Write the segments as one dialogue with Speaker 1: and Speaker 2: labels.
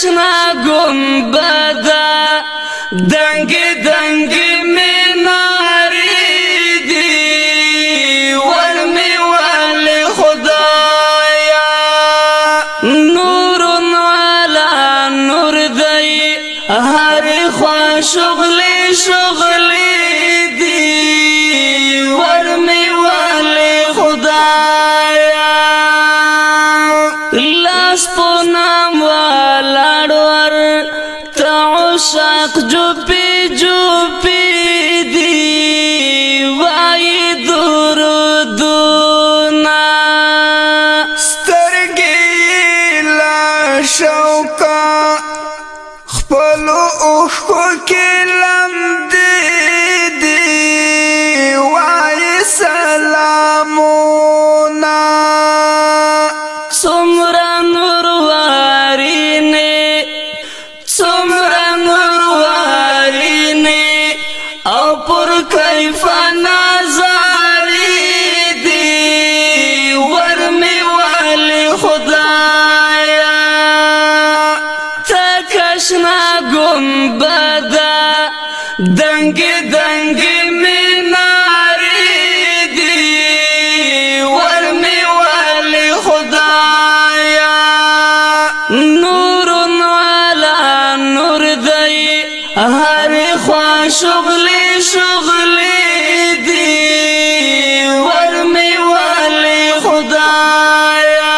Speaker 1: اشنا گنبدا دنگ دنگ می ناری دی ورمی وال خدایا نور والا نور دی هر خوا شغلی شغلی دی ورمی وال خدایا لاس پونا عاشق جبي شغلی دی ورمی والی خدایا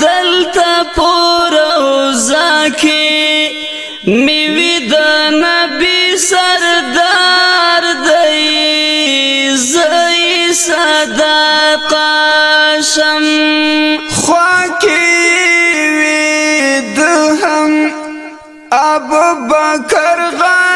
Speaker 1: دلتا پورو زاکی میوی دا نبی سردار دی زی صداقا شم خواکی وید هم ابو بکر غایا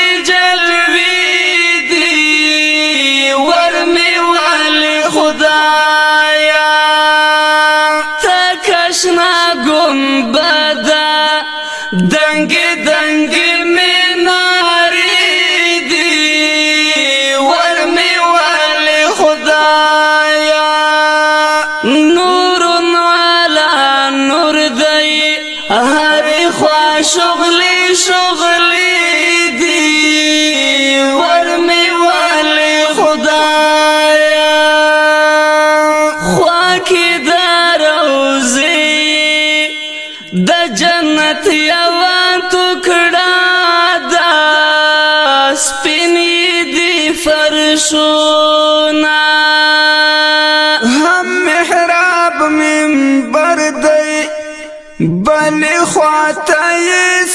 Speaker 1: فرشونا هم محراب منبر دی بل خواته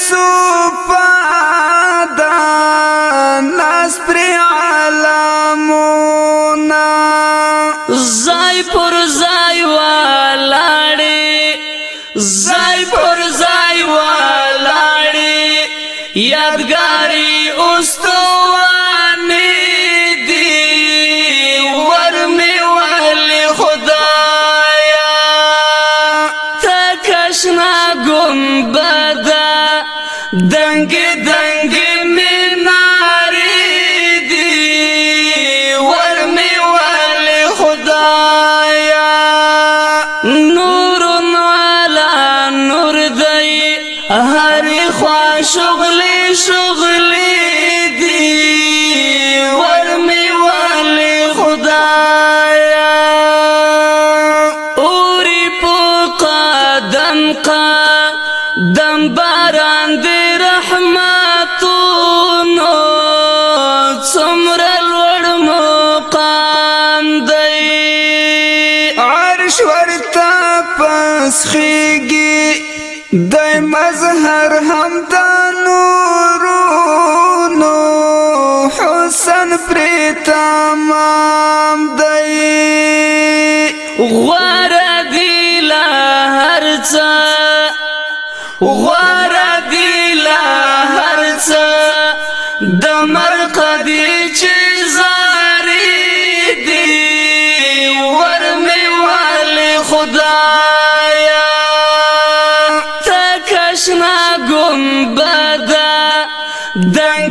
Speaker 1: سوپا دا ناس پر عالمونا زای پر زای والاړي زای پر زای والاړي یادګاری اوستو دنگ دنگ می ناری دی ورمی والی خدایا نور والا نور دی هری خوا شغلی شغلی دی ورمی والی خدایا اوری پو قدم قدم باران دی رحمتونو څومره لوړ مقام دی عرش ورته پسخیږي دای مظهر همدا نورونو حسن پرې تمام دی خدایا تکشنا گم بدا دنگ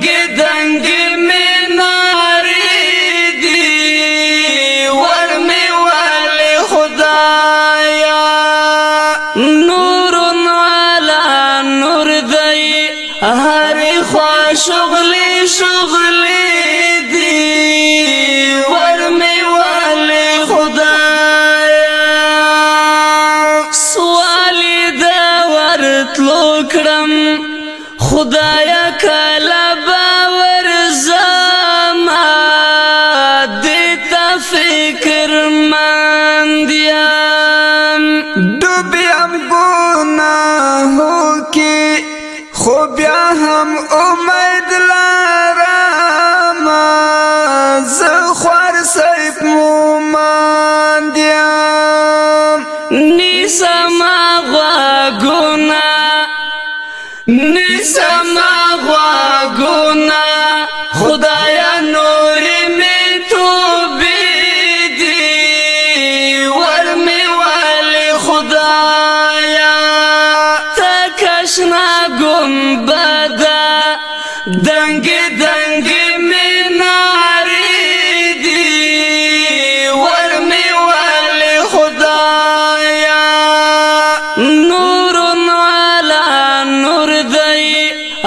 Speaker 1: خدایا که خدایا نور می توبې دی ور می والي خدایا تکشنا ګمبدا دنګ دنګ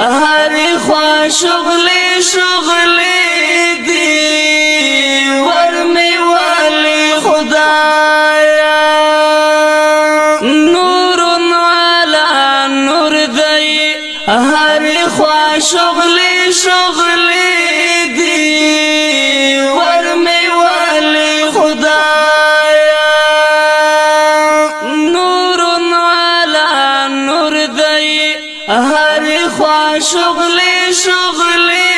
Speaker 1: هر خوا شغلي شغلي دي ورمی والي خدايا نور على نور دی هر خوا شغلي شغلي دي ورمی والي خدايا نور على نور دی هر خوا شغلې شغلې